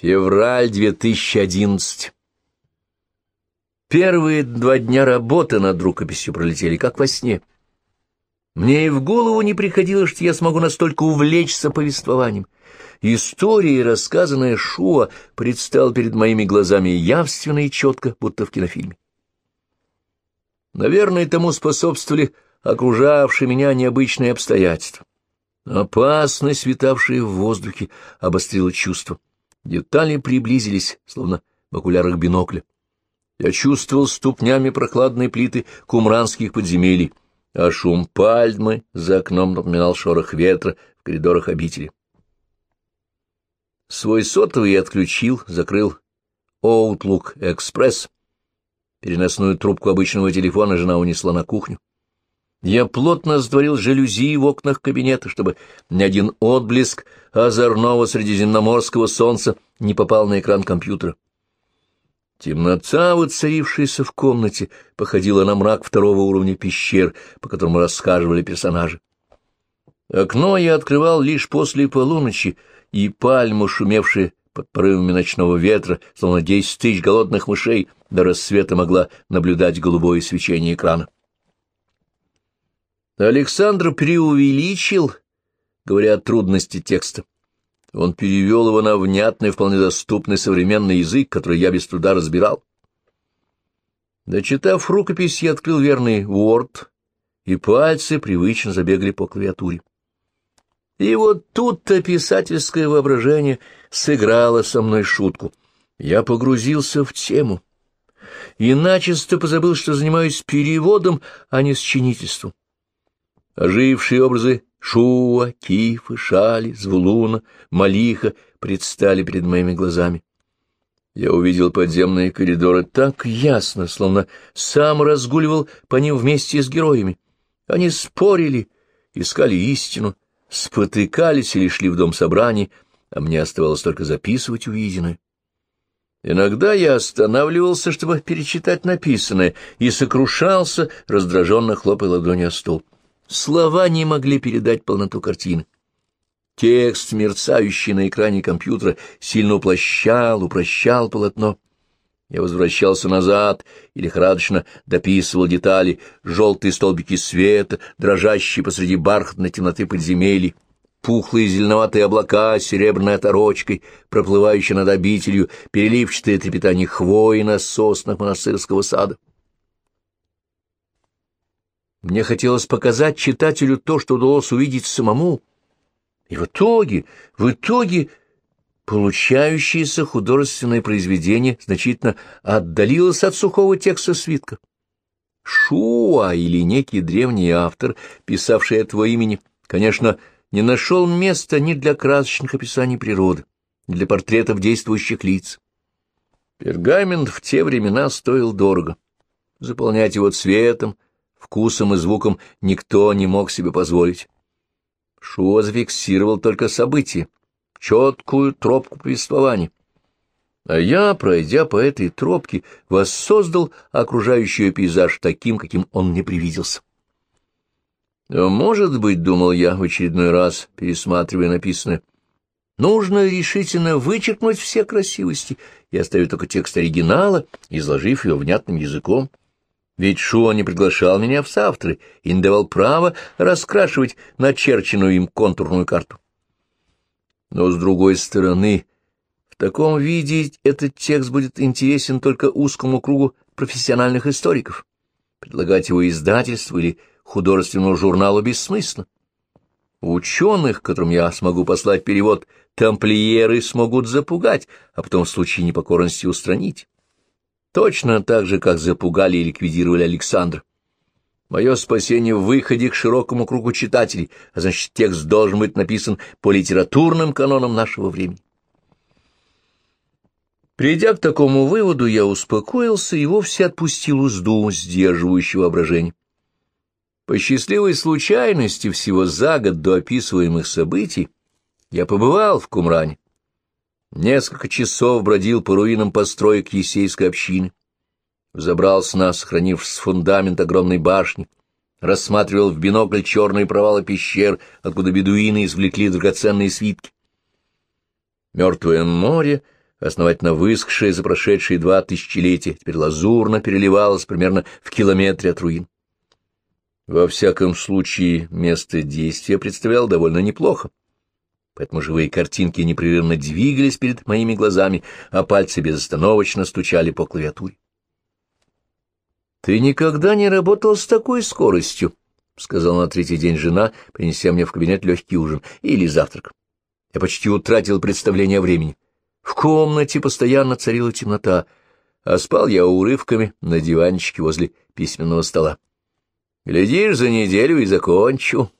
Февраль 2011. Первые два дня работы над рукописью пролетели, как во сне. Мне и в голову не приходило, что я смогу настолько увлечься повествованием. История, рассказанная Шуа, предстала перед моими глазами явственно и четко, будто в кинофильме. Наверное, тому способствовали окружавшие меня необычные обстоятельства. Опасность, витавшая в воздухе, обострила чувство. Детали приблизились, словно в окулярах бинокля. Я чувствовал ступнями прохладные плиты кумранских подземелий, а шум пальмы за окном напоминал шорох ветра в коридорах обители. Свой сотовый я отключил, закрыл Outlook Express. Переносную трубку обычного телефона жена унесла на кухню. Я плотно сдворил жалюзи в окнах кабинета, чтобы ни один отблеск озорного средиземноморского солнца не попал на экран компьютера. Темнота, воцарившаяся в комнате, походила на мрак второго уровня пещер, по которому расхаживали персонажи. Окно я открывал лишь после полуночи, и пальма, шумевшая под порывами ночного ветра, словно десять тысяч голодных мышей, до рассвета могла наблюдать голубое свечение экрана. Александр преувеличил, говоря о трудности текста. Он перевел его на внятный, вполне доступный современный язык, который я без труда разбирал. Дочитав рукопись, я открыл верный Word, и пальцы привычно забегали по клавиатуре. И вот тут-то писательское воображение сыграло со мной шутку. Я погрузился в тему. И начисто позабыл, что занимаюсь переводом, а не сочинительством. Ожившие образы Шуа, Кифа, Шали, Звулуна, Малиха предстали перед моими глазами. Я увидел подземные коридоры так ясно, словно сам разгуливал по ним вместе с героями. Они спорили, искали истину, спотыкались или шли в дом собраний, а мне оставалось только записывать увиденное. Иногда я останавливался, чтобы перечитать написанное, и сокрушался, раздраженно хлопая ладонью о стол. Слова не могли передать полноту картины. Текст, мерцающий на экране компьютера, сильно уплощал, упрощал полотно. Я возвращался назад и лихорадочно дописывал детали, желтые столбики света, дрожащие посреди бархатной темноты подземелий, пухлые зеленоватые облака с серебряной оторочкой, проплывающие над обителью, переливчатое трепетание хвои на соснах монастырского сада. Мне хотелось показать читателю то, что удалось увидеть самому. И в итоге, в итоге, получающееся художественное произведение значительно отдалилось от сухого текста свитка. Шуа или некий древний автор, писавший этого имени, конечно, не нашел места ни для красочных описаний природы, ни для портретов действующих лиц. Пергамент в те времена стоил дорого. Заполнять его цветом, вкусом и звуком никто не мог себе позволить. Шуа зафиксировал только события, четкую тропку повествования. А я, пройдя по этой тропке, воссоздал окружающий пейзаж таким, каким он мне привиделся. Может быть, думал я в очередной раз, пересматривая написанное, нужно решительно вычеркнуть все красивости и оставить только текст оригинала, изложив его внятным языком. Ведь Шуа не приглашал меня в соавторы и не давал права раскрашивать начерченную им контурную карту. Но, с другой стороны, в таком виде этот текст будет интересен только узкому кругу профессиональных историков. Предлагать его издательству или художественному журналу бессмысленно. Ученых, которым я смогу послать перевод, тамплиеры смогут запугать, а потом в случае непокорности устранить. Точно так же, как запугали и ликвидировали Александра. Мое спасение в выходе к широкому кругу читателей, а значит, текст должен быть написан по литературным канонам нашего времени. Придя к такому выводу, я успокоился и вовсе отпустил узду, сдерживающего воображение. По счастливой случайности всего за год до описываемых событий я побывал в Кумране. Несколько часов бродил по руинам построек Есейской общины. Взобрался на сохранившись фундамент огромной башни, рассматривал в бинокль черные провалы пещер, откуда бедуины извлекли драгоценные свитки. Мертвое море основательно высохшая за прошедшие два тысячелетия, теперь лазурно переливалась примерно в километре от руин. Во всяком случае, место действия представляло довольно неплохо, поэтому живые картинки непрерывно двигались перед моими глазами, а пальцы безостановочно стучали по клавиатуре. «Ты никогда не работал с такой скоростью», — сказала на третий день жена, принеся мне в кабинет легкий ужин или завтрак. Я почти утратил представление о времени. В комнате постоянно царила темнота, а спал я урывками на диванчике возле письменного стола. «Глядишь, за неделю и закончу», —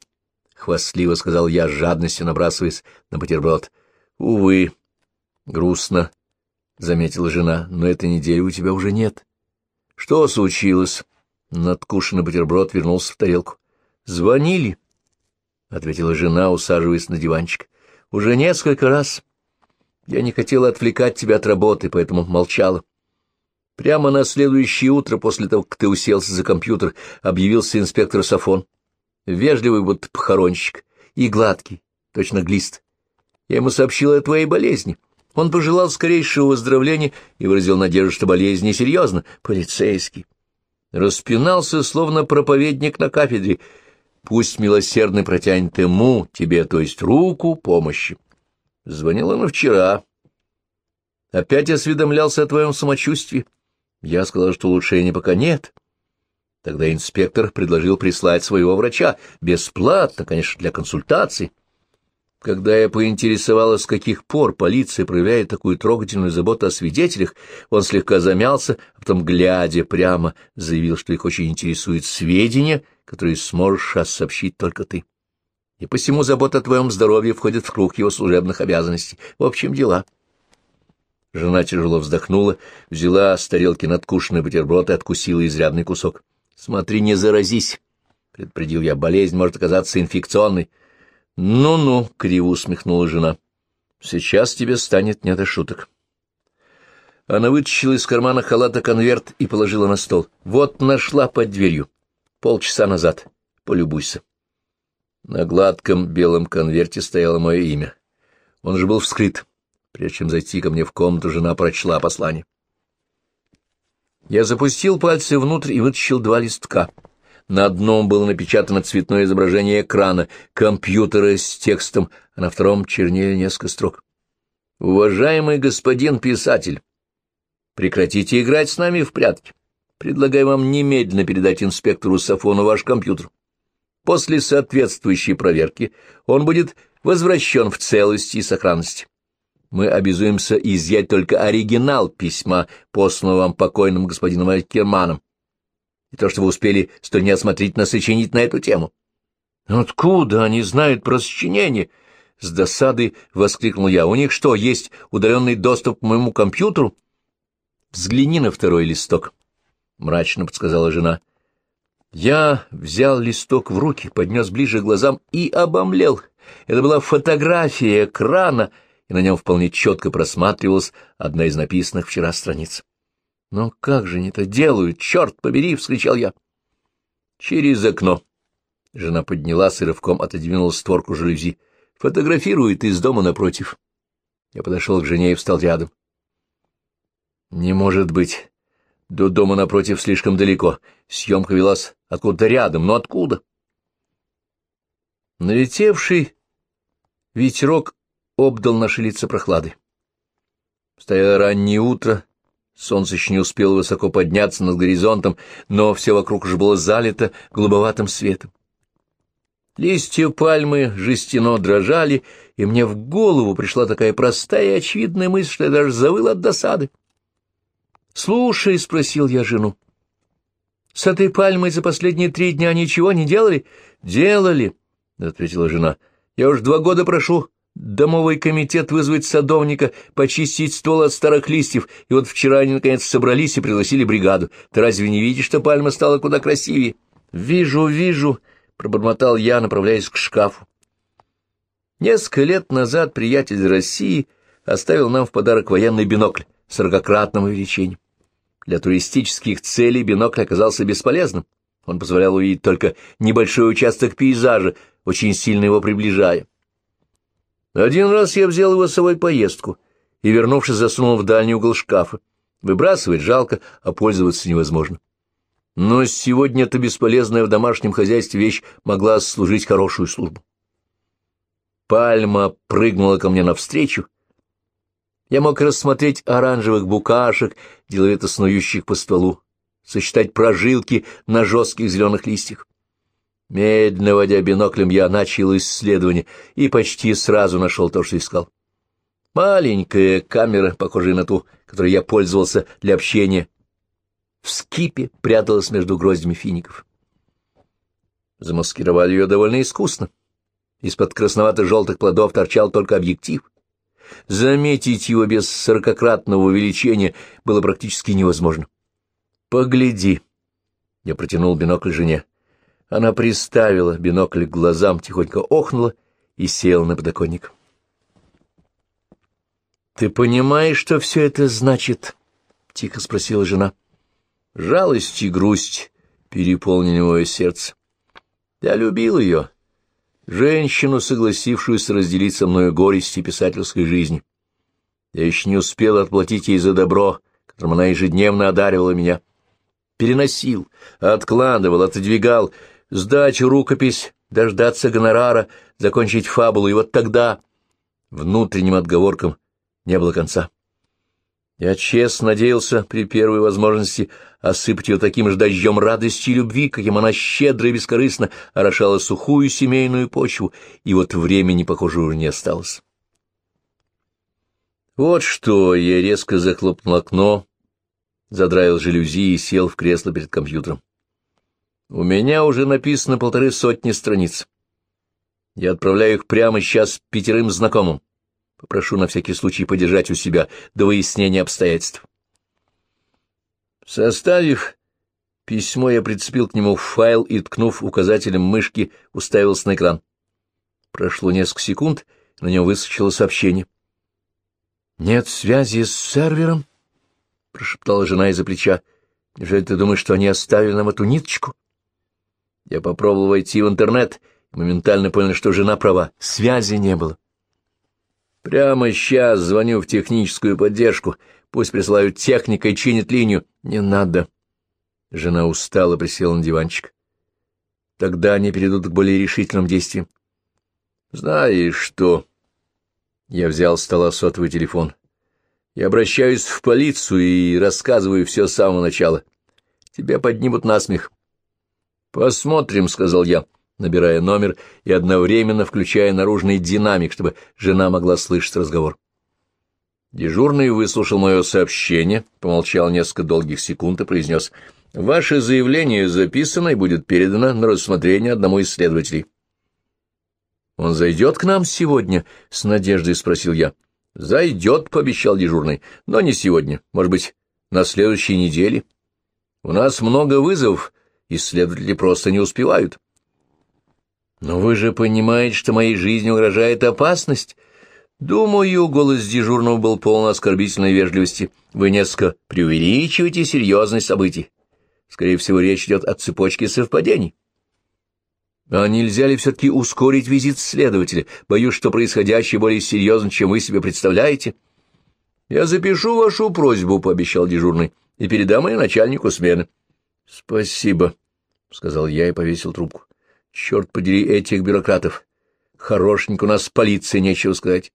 хвастливо сказал я, с жадностью набрасываясь на бутерброд. «Увы, грустно», — заметила жена, — «но этой недели у тебя уже нет». «Что случилось?» Надкушенный бутерброд вернулся в тарелку. «Звонили», — ответила жена, усаживаясь на диванчик. «Уже несколько раз. Я не хотела отвлекать тебя от работы, поэтому молчала. Прямо на следующее утро, после того, как ты уселся за компьютер, объявился инспектор Сафон. Вежливый вот похоронщик и гладкий, точно глист. Я ему сообщила о твоей болезни. Он пожелал скорейшего выздоровления и выразил надежду, что болезнь несерьезна. Полицейский. Распинался, словно проповедник на кафедре. Пусть милосердный протянет ему, тебе, то есть руку, помощи. Звонил он вчера. Опять осведомлялся о твоем самочувствии. Я сказал, что улучшения пока нет. Тогда инспектор предложил прислать своего врача, бесплатно, конечно, для консультаций. Когда я поинтересовалась, с каких пор полиция проявляет такую трогательную заботу о свидетелях, он слегка замялся, а потом, глядя прямо, заявил, что их очень интересуют сведения, которые сможешь сейчас сообщить только ты и посему забота о твоем здоровье входит в круг его служебных обязанностей. В общем, дела. Жена тяжело вздохнула, взяла с тарелки надкушенный бутерброд и откусила изрядный кусок. — Смотри, не заразись, — предупредил я, — болезнь может оказаться инфекционной. «Ну — Ну-ну, — криво усмехнула жена, — сейчас тебе станет не до шуток. Она вытащила из кармана халата конверт и положила на стол. — Вот нашла под дверью. Полчаса назад. Полюбуйся. На гладком белом конверте стояло мое имя. Он же был вскрыт. Прежде чем зайти ко мне в комнату, жена прочла послание. Я запустил пальцы внутрь и вытащил два листка. На одном было напечатано цветное изображение экрана, компьютера с текстом, а на втором чернели несколько строк. «Уважаемый господин писатель, прекратите играть с нами в прятки. Предлагаю вам немедленно передать инспектору Сафону ваш компьютер. После соответствующей проверки он будет возвращен в целости и сохранности. Мы обязуемся изъять только оригинал письма, посланного вам покойным господином Алькерманом, и то, что вы успели столь неосмотрительно сочинить на эту тему. — Откуда они знают про сочинение? — с досады воскликнул я. — У них что, есть удаленный доступ к моему компьютеру? — Взгляни на второй листок, — мрачно подсказала жена. Я взял листок в руки, поднес ближе к глазам и обомлел. Это была фотография экрана, и на нем вполне четко просматривалась одна из написанных вчера страниц. «Но как же они это делают? Черт побери!» — вскричал я. «Через окно». Жена поднялась и рывком отодвинула створку жалюзи. «Фотографирует из дома напротив». Я подошел к жене и встал рядом. «Не может быть. До дома напротив слишком далеко. Съемка велась откуда-то рядом, но откуда? Налетевший ветерок обдал наши лица прохладой. Стояло раннее утро, солнце еще не успело высоко подняться над горизонтом, но все вокруг уже было залито голубоватым светом. Листья пальмы жестяно дрожали, и мне в голову пришла такая простая и очевидная мысль, что я даже завыл от досады. «Слушай», — спросил я жену, — «с этой пальмой за последние три дня ничего не делали?» «Делали», — ответила жена. «Я уж два года прошу домовой комитет вызвать садовника, почистить ствол от старых листьев, и вот вчера они наконец собрались и пригласили бригаду. Ты разве не видишь, что пальма стала куда красивее?» «Вижу, вижу», — пробормотал я, направляясь к шкафу. Несколько лет назад приятель России оставил нам в подарок военный бинокль сорокократным увеличением. Для туристических целей бинокль оказался бесполезным. Он позволял увидеть только небольшой участок пейзажа, очень сильно его приближая. Один раз я взял его с собой поездку и, вернувшись, засунул в дальний угол шкафа. Выбрасывать жалко, а пользоваться невозможно. Но сегодня эта бесполезная в домашнем хозяйстве вещь могла служить хорошую службу. Пальма прыгнула ко мне навстречу. Я мог рассмотреть оранжевых букашек, деловито снующих по стволу, сосчитать прожилки на жестких зеленых листьях. Медленно водя биноклем, я начал исследование и почти сразу нашел то, что искал. Маленькая камера, похожая на ту, которой я пользовался для общения, в скипе пряталась между гроздями фиников. Замаскировали ее довольно искусно. Из-под красновато-желтых плодов торчал только объектив. Заметить его без сорокократного увеличения было практически невозможно. «Погляди!» — я протянул бинокль жене. Она приставила бинокль к глазам, тихонько охнула и села на подоконник. «Ты понимаешь, что все это значит?» — тихо спросила жена. Жалость и грусть переполнили мое сердце. Я любил ее, женщину, согласившуюся разделить со мной горести писательской жизни. Я еще не успел отплатить ей за добро, которым она ежедневно одаривала меня. Переносил, откладывал, отодвигал, сдать рукопись, дождаться гонорара, закончить фабулу, и вот тогда внутренним отговоркам не было конца. Я честно надеялся при первой возможности осыпать ее таким же дождем радости и любви, каким она щедро и бескорыстно орошала сухую семейную почву, и вот времени, похоже, уже не осталось. Вот что, я резко захлопнул окно, задраил жалюзи и сел в кресло перед компьютером. У меня уже написано полторы сотни страниц. Я отправляю их прямо сейчас пятерым знакомым. Попрошу на всякий случай подержать у себя до выяснения обстоятельств. Составив письмо, я прицепил к нему файл и, ткнув указателем мышки, уставился на экран. Прошло несколько секунд, на нем выскочило сообщение. «Нет связи с сервером?» — прошептала жена из-за плеча. «Неужели ты думаешь, что они оставили нам эту ниточку?» Я попробовал войти в интернет моментально понял, что жена права. Связи не было. Прямо сейчас звоню в техническую поддержку. Пусть присылают техника и чинит линию. Не надо. Жена устала, присела на диванчик. Тогда они перейдут к более решительным действиям. Знаешь что? Я взял с стола сотовый телефон. Я обращаюсь в полицию и рассказываю все с самого начала. Тебя поднимут насмех. «Посмотрим», — сказал я, набирая номер и одновременно включая наружный динамик, чтобы жена могла слышать разговор. Дежурный выслушал мое сообщение, помолчал несколько долгих секунд и произнес, «Ваше заявление записано и будет передано на рассмотрение одному из следователей». «Он зайдет к нам сегодня?» — с надеждой спросил я. «Зайдет», — пообещал дежурный, — «но не сегодня, может быть, на следующей неделе. У нас много вызовов, исследователи просто не успевают. Но вы же понимаете, что моей жизни угрожает опасность. Думаю, голос дежурного был полон оскорбительной вежливости. Вы несколько преувеличиваете серьезность событий. Скорее всего, речь идет о цепочке совпадений. А нельзя ли все-таки ускорить визит следователя? Боюсь, что происходящее более серьезно, чем вы себе представляете. Я запишу вашу просьбу, — пообещал дежурный, — и передам ее начальнику смены. — Спасибо, — сказал я и повесил трубку. — Черт подери этих бюрократов! Хорошенько у нас полиции нечего сказать.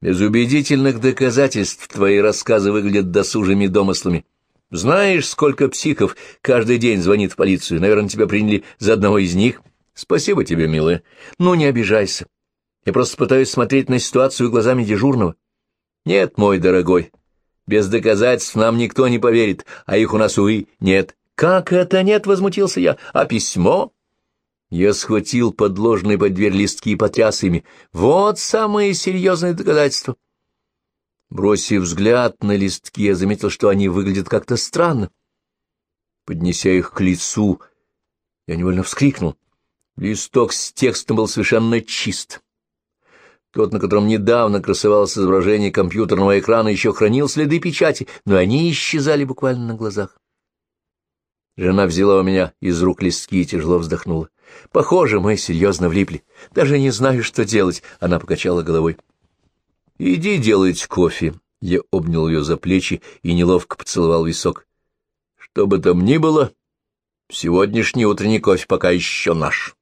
Без убедительных доказательств твои рассказы выглядят досужими домыслами. Знаешь, сколько психов каждый день звонит в полицию? Наверное, тебя приняли за одного из них. Спасибо тебе, милая. Но не обижайся. Я просто пытаюсь смотреть на ситуацию глазами дежурного. Нет, мой дорогой, без доказательств нам никто не поверит, а их у нас, увы, нет. Как это нет, возмутился я. А письмо? Я схватил подложные под дверь листки и потряс ими. Вот самые серьезные доказательства. Бросив взгляд на листки, я заметил, что они выглядят как-то странно. Поднеся их к лицу, я невольно вскрикнул. Листок с текстом был совершенно чист. Тот, на котором недавно красовалось изображение компьютерного экрана, еще хранил следы печати, но они исчезали буквально на глазах. Жена взяла у меня из рук листки и тяжело вздохнула. Похоже, мы серьезно влипли. Даже не знаю, что делать. Она покачала головой. Иди делать кофе. Я обнял ее за плечи и неловко поцеловал висок. Что бы там ни было, сегодняшний утренний кофе пока еще наш.